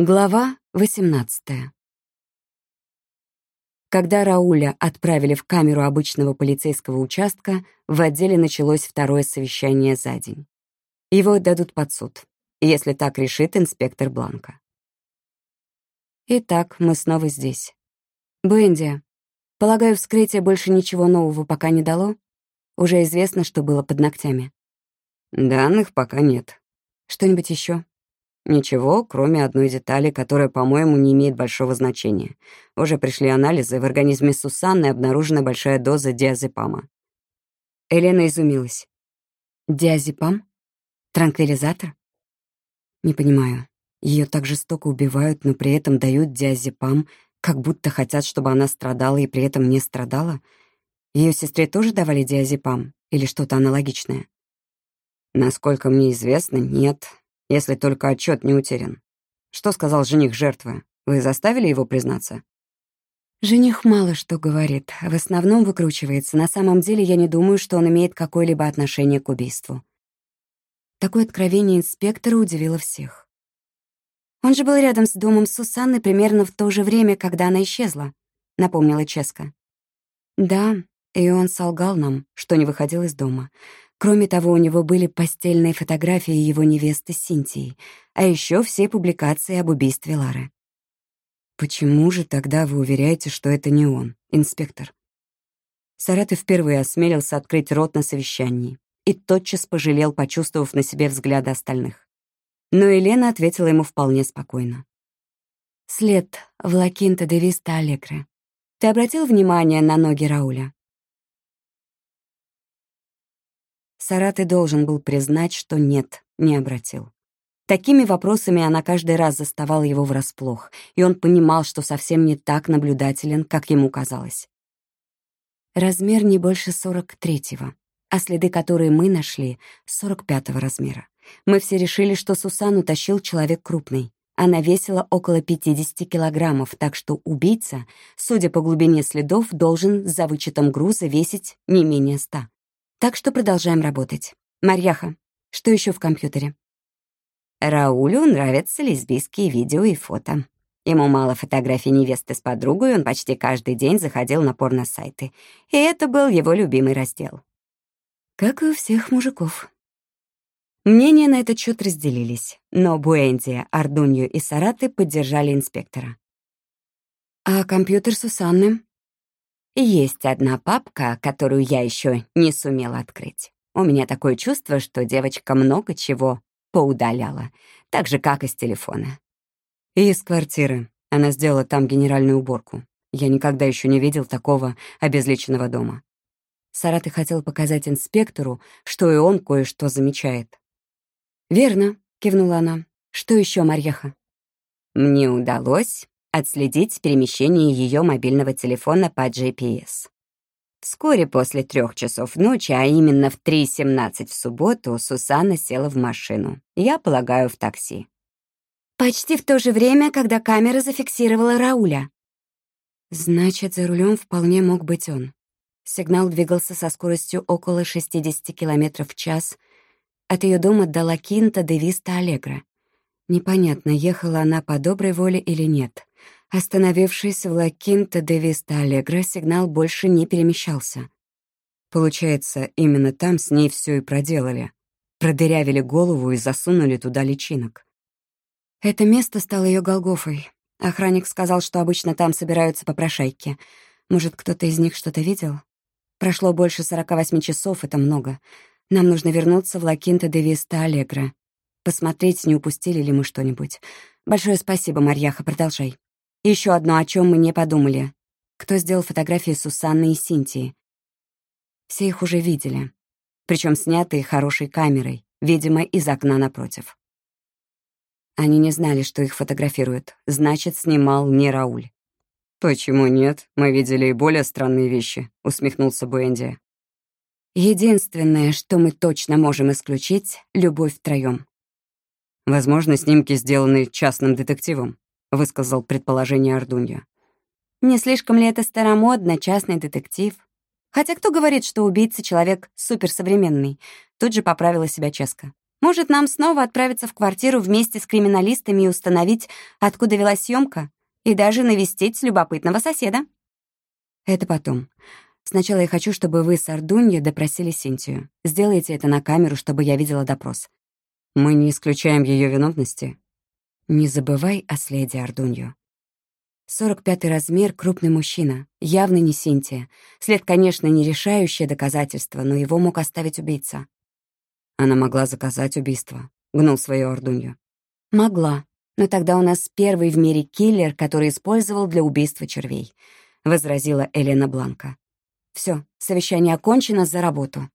Глава 18 Когда Рауля отправили в камеру обычного полицейского участка, в отделе началось второе совещание за день. Его отдадут под суд, если так решит инспектор Бланка. Итак, мы снова здесь. Бенди, полагаю, вскрытие больше ничего нового пока не дало? Уже известно, что было под ногтями. Данных пока нет. Что-нибудь еще? Ничего, кроме одной детали, которая, по-моему, не имеет большого значения. Уже пришли анализы, в организме Сусанны обнаружена большая доза диазепама. Елена изумилась. Диазепам? Транквилизатор? Не понимаю. Ее так жестоко убивают, но при этом дают диазепам, как будто хотят, чтобы она страдала и при этом не страдала. Ее сестре тоже давали диазепам или что-то аналогичное? Насколько мне известно, нет если только отчет не утерян. Что сказал жених жертвы? Вы заставили его признаться? Жених мало что говорит, в основном выкручивается. На самом деле я не думаю, что он имеет какое-либо отношение к убийству. Такое откровение инспектора удивило всех. «Он же был рядом с домом Сусанны примерно в то же время, когда она исчезла», — напомнила Ческа. «Да, и он солгал нам, что не выходил из дома. Кроме того, у него были постельные фотографии его невесты Синтии, а еще все публикации об убийстве Лары. «Почему же тогда вы уверяете, что это не он, инспектор?» Саратов впервые осмелился открыть рот на совещании и тотчас пожалел, почувствовав на себе взгляды остальных. Но Елена ответила ему вполне спокойно. «След в Лакинта де Виста Аллегре. Ты обратил внимание на ноги Рауля?» Сараты должен был признать, что нет, не обратил. Такими вопросами она каждый раз заставала его врасплох, и он понимал, что совсем не так наблюдателен, как ему казалось. Размер не больше 43-го, а следы, которые мы нашли, 45-го размера. Мы все решили, что Сусану тащил человек крупный. Она весила около 50 килограммов, так что убийца, судя по глубине следов, должен за вычетом груза весить не менее 100. Так что продолжаем работать. Марьяха, что еще в компьютере? Раулю нравятся лесбийские видео и фото. Ему мало фотографий невесты с подругой, он почти каждый день заходил на порно-сайты. И это был его любимый раздел. Как и у всех мужиков. Мнения на этот счет разделились, но Буэндия, Ардунью и Сараты поддержали инспектора. «А компьютер Сусанны?» Есть одна папка, которую я еще не сумела открыть. У меня такое чувство, что девочка много чего поудаляла, так же, как и с телефона. И из квартиры. Она сделала там генеральную уборку. Я никогда еще не видел такого обезличенного дома. Сараты хотел показать инспектору, что и он кое-что замечает. «Верно», — кивнула она. «Что еще, Марьяха?» «Мне удалось отследить перемещение ее мобильного телефона по GPS. Вскоре после трех часов ночи, а именно в 3.17 в субботу, Сусанна села в машину. Я полагаю, в такси. Почти в то же время, когда камера зафиксировала Рауля. Значит, за рулем вполне мог быть он. Сигнал двигался со скоростью около 60 км в час от ее дома до Лакинта де Виста Аллегра. Непонятно, ехала она по доброй воле или нет. Остановившись в Лакинта де Виста Аллегра, сигнал больше не перемещался. Получается, именно там с ней все и проделали. Продырявили голову и засунули туда личинок. Это место стало ее Голгофой. Охранник сказал, что обычно там собираются попрошайки. Может, кто-то из них что-то видел? Прошло больше 48 часов, это много. Нам нужно вернуться в Лакинта де Виста Аллегра. Посмотреть, не упустили ли мы что-нибудь. Большое спасибо, Марьяха, продолжай. Еще одно, о чем мы не подумали. Кто сделал фотографии Сусанны и Синтии? Все их уже видели. Причем снятые хорошей камерой, видимо, из окна напротив. Они не знали, что их фотографируют. Значит, снимал не Рауль. «Почему нет? Мы видели и более странные вещи», — усмехнулся Бенди. «Единственное, что мы точно можем исключить — любовь втроём». «Возможно, снимки сделаны частным детективом», — высказал предположение Ордунья. «Не слишком ли это старомодно, частный детектив? Хотя кто говорит, что убийца — человек суперсовременный?» Тут же поправила себя Ческа. Может, нам снова отправиться в квартиру вместе с криминалистами и установить, откуда велась съемка, и даже навестить любопытного соседа? Это потом. Сначала я хочу, чтобы вы с Ардунья допросили Синтию. Сделайте это на камеру, чтобы я видела допрос. Мы не исключаем ее виновности. Не забывай о следе Ардунью. 45-й размер — крупный мужчина, явно не Синтия. След, конечно, не решающее доказательство, но его мог оставить убийца. Она могла заказать убийство. Гнул свою Ардунью. Могла. Но тогда у нас первый в мире киллер, который использовал для убийства червей, — возразила Елена Бланка. Все, совещание окончено за работу.